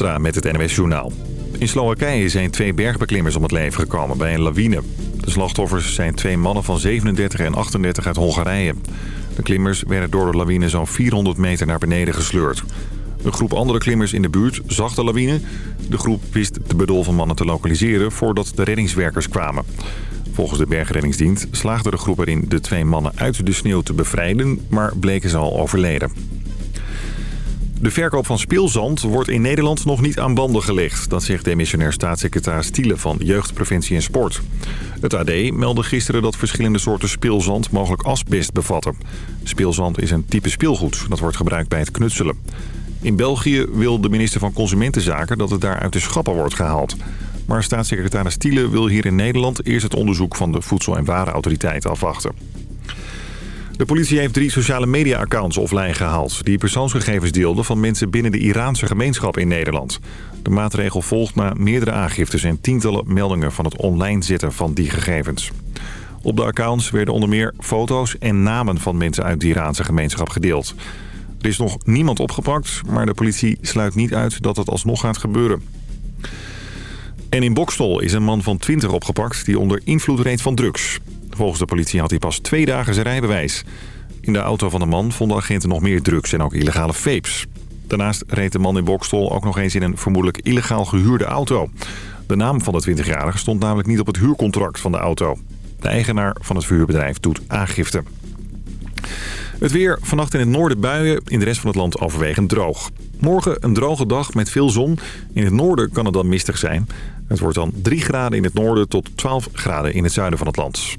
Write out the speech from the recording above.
Met het NWS Journaal. In Slowakije zijn twee bergbeklimmers om het leven gekomen bij een lawine. De slachtoffers zijn twee mannen van 37 en 38 uit Hongarije. De klimmers werden door de lawine zo'n 400 meter naar beneden gesleurd. Een groep andere klimmers in de buurt zag de lawine. De groep wist de bedolven mannen te lokaliseren voordat de reddingswerkers kwamen. Volgens de bergreddingsdienst slaagde de groep erin de twee mannen uit de sneeuw te bevrijden, maar bleken ze al overleden. De verkoop van speelzand wordt in Nederland nog niet aan banden gelegd. Dat zegt demissionair staatssecretaris Tiele van Jeugd, Preventie en Sport. Het AD meldde gisteren dat verschillende soorten speelzand mogelijk asbest bevatten. Speelzand is een type speelgoed dat wordt gebruikt bij het knutselen. In België wil de minister van Consumentenzaken dat het daar uit de schappen wordt gehaald. Maar staatssecretaris Tiele wil hier in Nederland eerst het onderzoek van de Voedsel- en Warenautoriteit afwachten. De politie heeft drie sociale media-accounts offline gehaald... die persoonsgegevens deelden van mensen binnen de Iraanse gemeenschap in Nederland. De maatregel volgt na meerdere aangiftes en tientallen meldingen... van het online zetten van die gegevens. Op de accounts werden onder meer foto's en namen van mensen uit de Iraanse gemeenschap gedeeld. Er is nog niemand opgepakt, maar de politie sluit niet uit dat het alsnog gaat gebeuren. En in Bokstol is een man van 20 opgepakt die onder invloed reed van drugs. Volgens de politie had hij pas twee dagen zijn rijbewijs. In de auto van de man vonden agenten nog meer drugs en ook illegale vapes. Daarnaast reed de man in Bokstol ook nog eens in een vermoedelijk illegaal gehuurde auto. De naam van de 20-jarige stond namelijk niet op het huurcontract van de auto. De eigenaar van het verhuurbedrijf doet aangifte. Het weer, vannacht in het noorden buien, in de rest van het land overwegend droog. Morgen een droge dag met veel zon. In het noorden kan het dan mistig zijn. Het wordt dan 3 graden in het noorden tot 12 graden in het zuiden van het land.